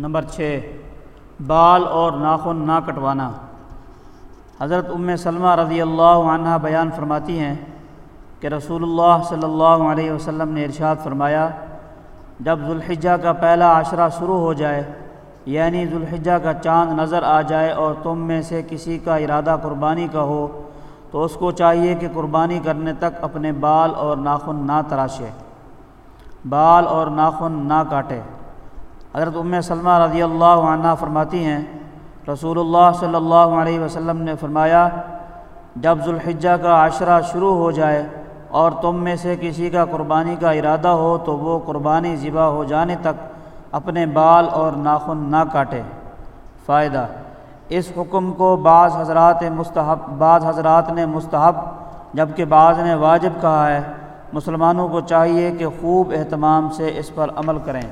Number چھ، بال اور ناخن نہ کٹوانا۔ حضرت ام سلمہ رضی اللہ عنہ بیان فرماتی ہیں کہ رسول اللہ صلی اللہ علیہ وسلم نے ارشاد فرمایا، جب ذوالحجہ کا پہلا عشرہ شروع ہو جائے یعنی ذوالحجہ کا چاند نظر آ جائے اور تم میں سے کسی کا ارادہ قربانی کا ہو، تو اس کو چاہیے کہ قربانی کرنے تک اپنے بال اور ناخن نہ تراشے۔ بال اور ناخن نہ کاٹے۔ حضرت ام سلمہ رضی اللہ عنہ فرماتی ہیں، رسول اللہ صلی اللہ علیہ وسلم نے فرمایا، جب ذوالحجہ کا عشرہ شروع ہو جائے اور تم میں سے کسی کا قربانی کا ارادہ ہو تو وہ قربانی ذبح ہو جانے تک اپنے بال اور ناخن نہ کاٹے۔ فائدہ، اس حکم کو بعض حضرات مستحب، بعض حضرات نے مستحب، جبکہ بعض نے واجب کہا ہے، مسلمانوں کو چاہیے کہ خوب اہتمام سے اس پر عمل کریں۔